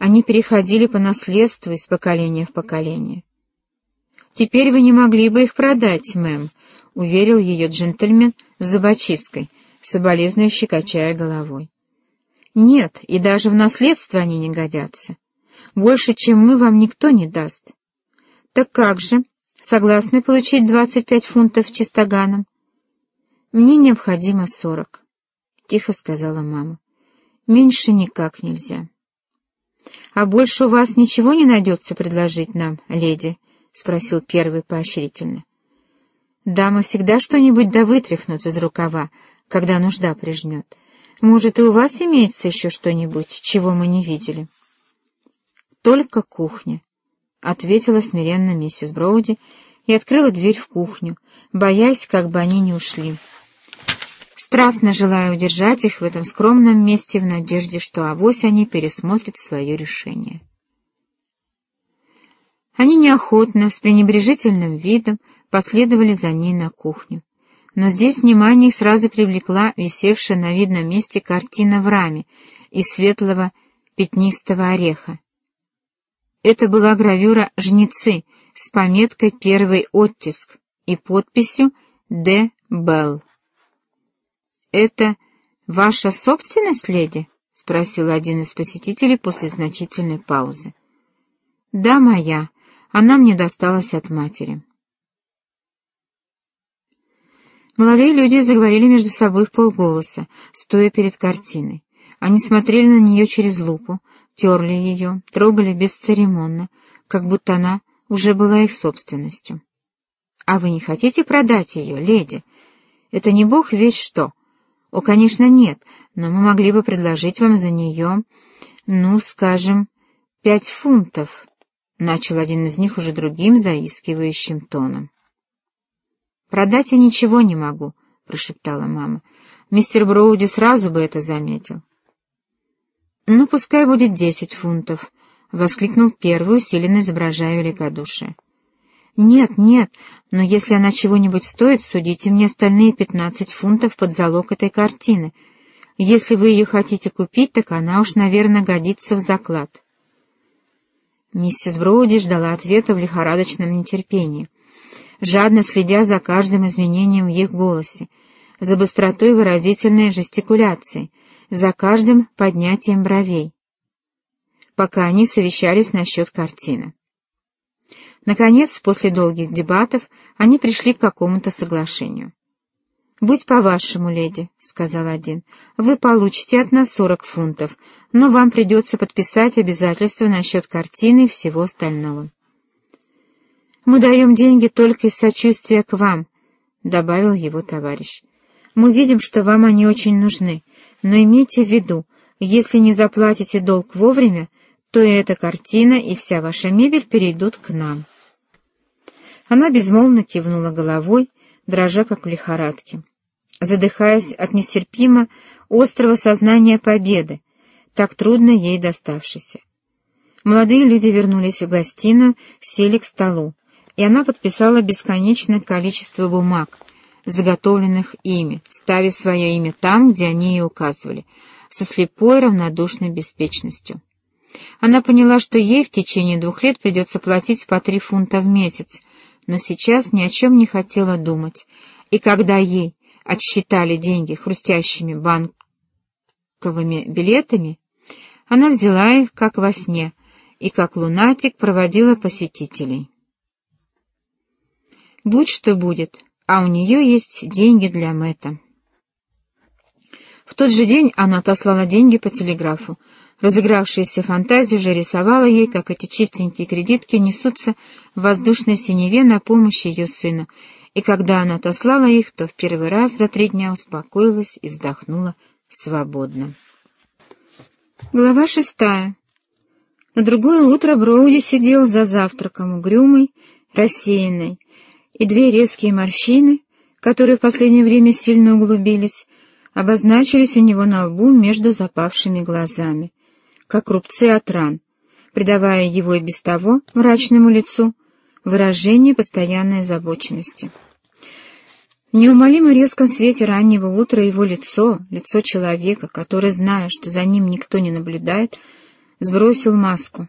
Они переходили по наследству из поколения в поколение. «Теперь вы не могли бы их продать, мэм», — уверил ее джентльмен с зубочисткой, соболезнующе качая головой. «Нет, и даже в наследство они не годятся. Больше, чем мы, вам никто не даст». «Так как же? Согласны получить двадцать пять фунтов чистоганом?» «Мне необходимо сорок», — тихо сказала мама. «Меньше никак нельзя». «А больше у вас ничего не найдется предложить нам, леди?» — спросил первый поощрительно. «Дамы всегда что-нибудь да вытряхнут из рукава, когда нужда прижмет. Может, и у вас имеется еще что-нибудь, чего мы не видели?» «Только кухня», — ответила смиренно миссис Броуди и открыла дверь в кухню, боясь, как бы они не ушли. Страстно желая удержать их в этом скромном месте в надежде, что авось они пересмотрят свое решение. Они неохотно, с пренебрежительным видом, последовали за ней на кухню. Но здесь внимание их сразу привлекла висевшая на видном месте картина в раме из светлого пятнистого ореха. Это была гравюра «Жнецы» с пометкой «Первый оттиск» и подписью «Д. Белл». «Это ваша собственность, леди?» — спросил один из посетителей после значительной паузы. «Да, моя», она мне досталась от матери. Молодые люди заговорили между собой в полголоса, стоя перед картиной. Они смотрели на нее через лупу, терли ее, трогали бесцеремонно, как будто она уже была их собственностью. «А вы не хотите продать ее, леди? Это не бог весь что. О, конечно, нет, но мы могли бы предложить вам за нее, ну, скажем, пять фунтов». Начал один из них уже другим заискивающим тоном. «Продать я ничего не могу», — прошептала мама. «Мистер Броуди сразу бы это заметил». «Ну, пускай будет десять фунтов», — воскликнул первый, усиленно изображая великодушие. «Нет, нет, но если она чего-нибудь стоит, судите мне остальные пятнадцать фунтов под залог этой картины. Если вы ее хотите купить, так она уж, наверное, годится в заклад». Миссис Броуди ждала ответа в лихорадочном нетерпении, жадно следя за каждым изменением в их голосе, за быстротой выразительной жестикуляции, за каждым поднятием бровей, пока они совещались насчет картины. Наконец, после долгих дебатов, они пришли к какому-то соглашению. «Будь по-вашему, леди», — сказал один, — «вы получите от нас сорок фунтов, но вам придется подписать обязательства насчет картины и всего остального». «Мы даем деньги только из сочувствия к вам», — добавил его товарищ. «Мы видим, что вам они очень нужны, но имейте в виду, если не заплатите долг вовремя, то и эта картина, и вся ваша мебель перейдут к нам». Она безмолвно кивнула головой, дрожа как в лихорадке задыхаясь от нестерпимо острого сознания победы, так трудно ей доставшейся. Молодые люди вернулись в гостиную, сели к столу, и она подписала бесконечное количество бумаг, заготовленных ими, ставя свое имя там, где они ее указывали, со слепой равнодушной беспечностью. Она поняла, что ей в течение двух лет придется платить по три фунта в месяц, но сейчас ни о чем не хотела думать, и когда ей, отсчитали деньги хрустящими банковыми билетами, она взяла их, как во сне, и как лунатик проводила посетителей. Будь что будет, а у нее есть деньги для Мэтта. В тот же день она отослала деньги по телеграфу. Разыгравшаяся фантазия уже рисовала ей, как эти чистенькие кредитки несутся в воздушной синеве на помощь ее сыну, и когда она отослала их, то в первый раз за три дня успокоилась и вздохнула свободно. Глава шестая. На другое утро Броуди сидел за завтраком угрюмый, рассеянный, и две резкие морщины, которые в последнее время сильно углубились, обозначились у него на лбу между запавшими глазами, как рубцы от ран, придавая его и без того мрачному лицу выражение постоянной озабоченности. В неумолимо резком свете раннего утра его лицо, лицо человека, который, зная, что за ним никто не наблюдает, сбросил маску.